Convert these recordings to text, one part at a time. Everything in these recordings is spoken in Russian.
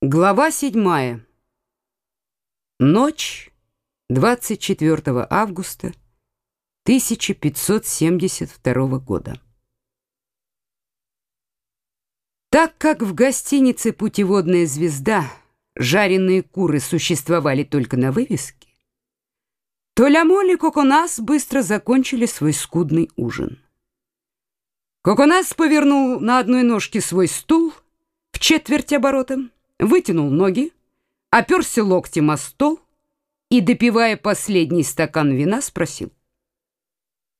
Глава седьмая. Ночь 24 августа 1572 года. Так как в гостинице «Путеводная звезда» жареные куры существовали только на вывеске, то Лямоль и Коконас быстро закончили свой скудный ужин. Коконас повернул на одной ножке свой стул в четверть оборота, вытянул ноги, оперся локтем о стол и, допивая последний стакан вина, спросил.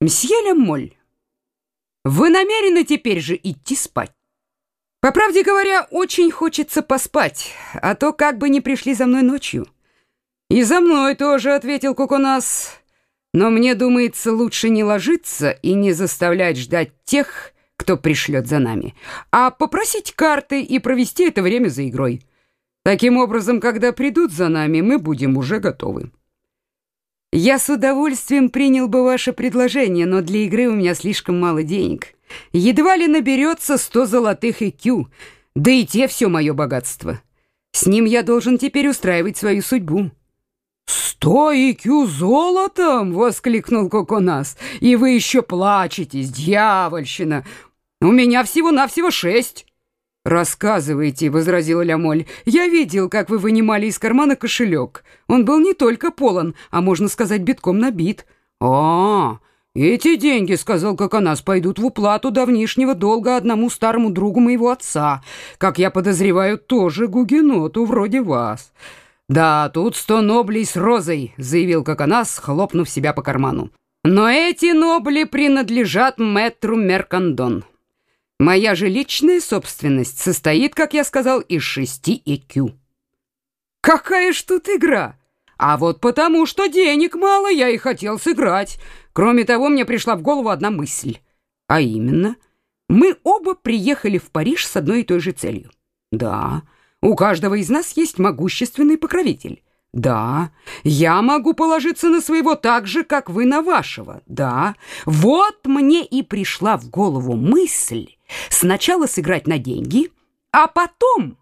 «Мсье Лямоль, вы намерены теперь же идти спать?» «По правде говоря, очень хочется поспать, а то как бы не пришли за мной ночью». «И за мной тоже», — ответил Коконас. «Но мне думается, лучше не ложиться и не заставлять ждать тех, кто пришлет за нами, а попросить карты и провести это время за игрой. Таким образом, когда придут за нами, мы будем уже готовы. Я с удовольствием принял бы ваше предложение, но для игры у меня слишком мало денег. Едва ли наберется сто золотых икю, да и те все мое богатство. С ним я должен теперь устраивать свою судьбу». «Сто икю золотом!» — воскликнул Коконас. «И вы еще плачетесь, дьявольщина! У меня всего-навсего шесть!» «Рассказывайте», — возразила Лямоль. «Я видел, как вы вынимали из кармана кошелек. Он был не только полон, а, можно сказать, битком набит». «А, эти деньги, — сказал Коконас, — пойдут в уплату давнишнего долга одному старому другу моего отца, как я подозреваю, тоже гугеноту вроде вас». «Да, тут сто ноблей с розой», — заявил Коконас, хлопнув себя по карману. «Но эти нобли принадлежат мэтру Меркандон». Моя же личная собственность состоит, как я сказал, из шести ЭКЮ. Какая ж тут игра? А вот потому, что денег мало, я и хотел сыграть. Кроме того, мне пришла в голову одна мысль. А именно, мы оба приехали в Париж с одной и той же целью. Да, у каждого из нас есть могущественный покровитель. Да, я могу положиться на своего так же, как вы на вашего. Да, вот мне и пришла в голову мысль сначала сыграть на деньги, а потом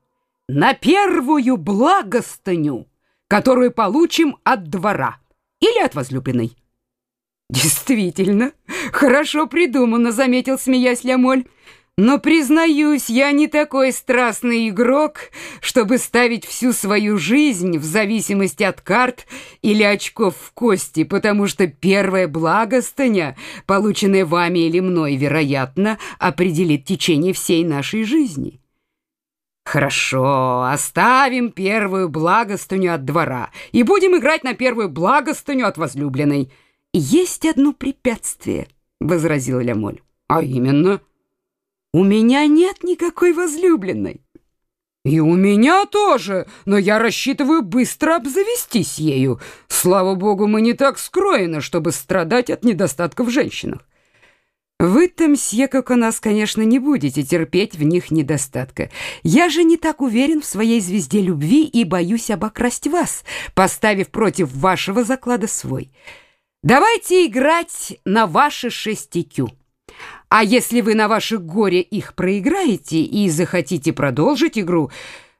на первую благостыню, которую получим от двора или от возлюбленной. Действительно, хорошо придумано, заметил, смеясь Лямоль. Но, признаюсь, я не такой страстный игрок, чтобы ставить всю свою жизнь в зависимости от карт или очков в кости, потому что первая благостыня, полученная вами или мной, вероятно, определит течение всей нашей жизни. Хорошо, оставим первую благостыню от двора и будем играть на первую благостыню от возлюбленной. Есть одно препятствие, — возразил Лямоль. А именно... У меня нет никакой возлюбленной. И у меня тоже, но я рассчитываю быстро обзавестись ею. Слава богу, мы не так скроены, чтобы страдать от недостатка в женщинах. Вы-то, мсье, как у нас, конечно, не будете терпеть в них недостатка. Я же не так уверен в своей звезде любви и боюсь обокрасть вас, поставив против вашего заклада свой. Давайте играть на ваши шестикю. А если вы на ваше горе их проиграете и захотите продолжить игру,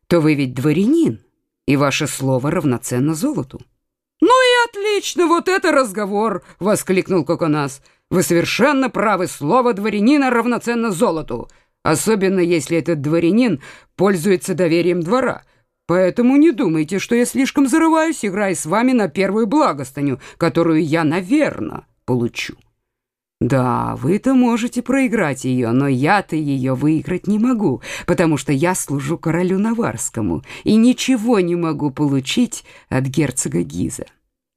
то вы ведь дворянин, и ваше слово равноценно золоту. «Ну и отлично, вот это разговор!» — воскликнул Коконас. «Вы совершенно правы, слово дворянина равноценно золоту, особенно если этот дворянин пользуется доверием двора». Поэтому не думайте, что я слишком зарываюсь, играя с вами на первую благостыню, которую я, наверное, получу. Да, вы-то можете проиграть ее, но я-то ее выиграть не могу, потому что я служу королю Наварскому и ничего не могу получить от герцога Гиза.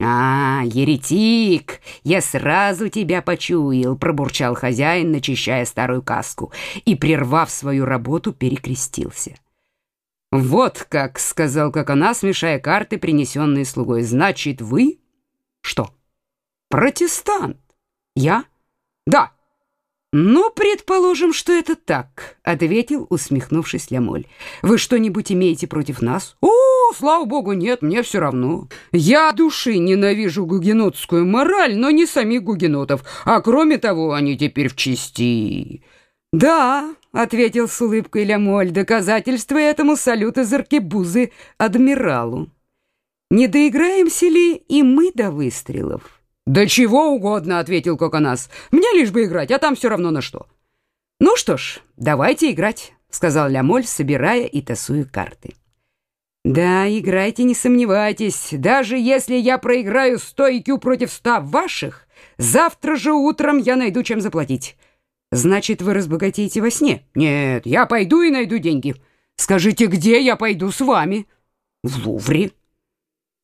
«А, еретик, я сразу тебя почуял», — пробурчал хозяин, начищая старую каску, и, прервав свою работу, перекрестился. «Вот как», — сказал как она, смешая карты, принесенные слугой, — «значит, вы...» «Что?» «Протестант. Я...» «Да». «Ну, предположим, что это так», — ответил, усмехнувшись Лямоль. «Вы что-нибудь имеете против нас?» «О, слава богу, нет, мне все равно. Я души ненавижу гугенотскую мораль, но не самих гугенотов, а кроме того, они теперь в чести». «Да», — ответил с улыбкой Лямоль, — «доказательство этому салют из аркебузы адмиралу. Не доиграемся ли и мы до выстрелов?» «Да чего угодно», — ответил Коконас. «Мне лишь бы играть, а там все равно на что». «Ну что ж, давайте играть», — сказал Лямоль, собирая и тасуя карты. «Да, играйте, не сомневайтесь. Даже если я проиграю сто IQ против ста ваших, завтра же утром я найду чем заплатить». «Значит, вы разбогатеете во сне?» «Нет, я пойду и найду деньги». «Скажите, где я пойду с вами?» «В Лувре».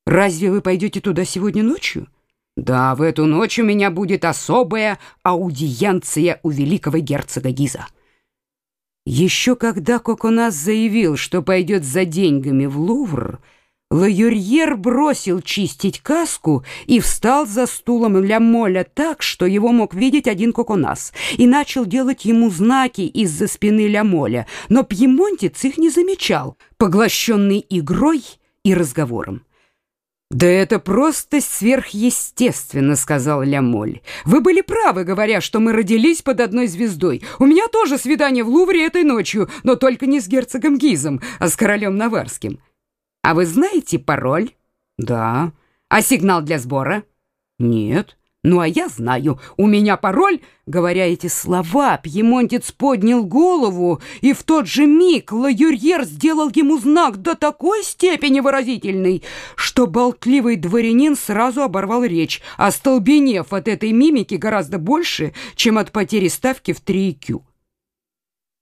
«Разве вы пойдете туда сегодня ночью?» «Да, в эту ночь у меня будет особая аудиенция у великого герцога Гиза». Еще когда Коконас заявил, что пойдет за деньгами в Лувр, Лаюрьер бросил чистить каску и встал за стулом Ля Моля так, что его мог видеть один Коконас, и начал делать ему знаки из-за спины Ля Моля, но пьемонтец их не замечал, поглощенный игрой и разговором. «Да это просто сверхъестественно», — сказал Лямоль. «Вы были правы, говоря, что мы родились под одной звездой. У меня тоже свидание в Лувре этой ночью, но только не с герцогом Гизом, а с королем Наварским». «А вы знаете пароль?» «Да». «А сигнал для сбора?» «Нет». «Ну, а я знаю, у меня пароль...» Говоря эти слова, пьемонтец поднял голову, и в тот же миг Лаюрьер сделал ему знак до такой степени выразительный, что болтливый дворянин сразу оборвал речь, остолбенев от этой мимики гораздо больше, чем от потери ставки в 3 IQ.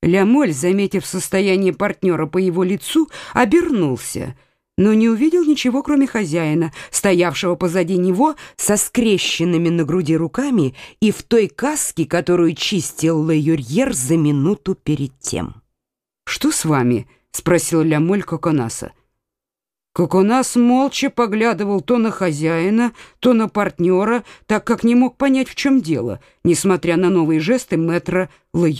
Лямоль, заметив состояние партнера по его лицу, обернулся — но не увидел ничего, кроме хозяина, стоявшего позади него со скрещенными на груди руками и в той каске, которую чистил Ле за минуту перед тем. «Что с вами?» — спросил Лямоль Коконаса. Коконас молча поглядывал то на хозяина, то на партнера, так как не мог понять, в чем дело, несмотря на новые жесты мэтра Ле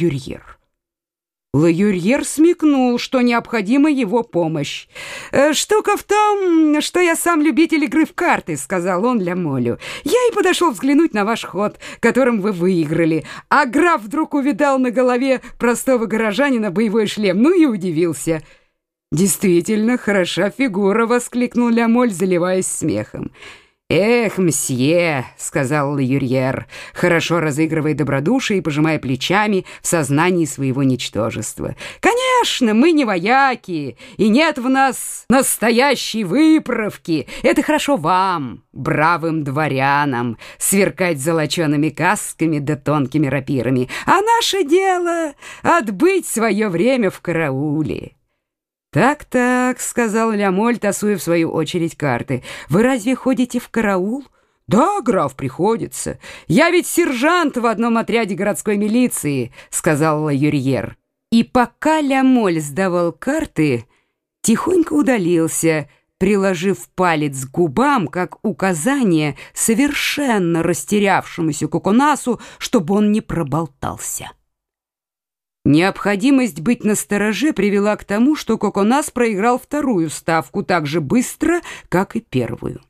Лаюрьер смекнул, что необходима его помощь. «Э, «Штука в том, что я сам любитель игры в карты», — сказал он для Молю. «Я и подошел взглянуть на ваш ход, которым вы выиграли. А граф вдруг увидал на голове простого горожанина боевой шлем, ну и удивился». «Действительно, хороша фигура», — воскликнул Лямоль, заливаясь смехом. «Эх, мсье», — сказал Юрьер, хорошо разыгрывая добродушие и пожимая плечами в сознании своего ничтожества. «Конечно, мы не вояки, и нет в нас настоящей выправки. Это хорошо вам, бравым дворянам, сверкать золочеными касками да тонкими рапирами, а наше дело — отбыть свое время в карауле». «Так-так», — сказал Лямоль, тасуя в свою очередь карты. «Вы разве ходите в караул?» «Да, граф, приходится. Я ведь сержант в одном отряде городской милиции», — сказал Юрьер. И пока Лямоль сдавал карты, тихонько удалился, приложив палец к губам, как указание совершенно растерявшемуся Коконасу, чтобы он не проболтался. Необходимость быть настороже привела к тому, что Коконас проиграл вторую ставку так же быстро, как и первую.